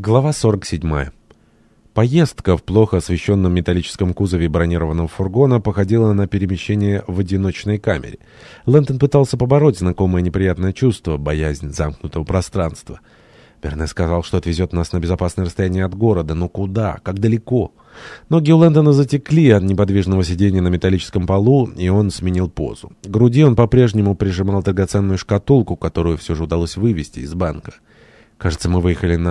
Глава 47. Поездка в плохо освещенном металлическом кузове бронированного фургона походила на перемещение в одиночной камере. Лэнтон пытался побороть знакомое неприятное чувство, боязнь замкнутого пространства. Берне сказал, что отвезет нас на безопасное расстояние от города. Но куда? Как далеко? Ноги у Лэндона затекли от неподвижного сидения на металлическом полу, и он сменил позу. К груди он по-прежнему прижимал драгоценную шкатулку, которую все же удалось вывести из банка. Кажется, мы выехали на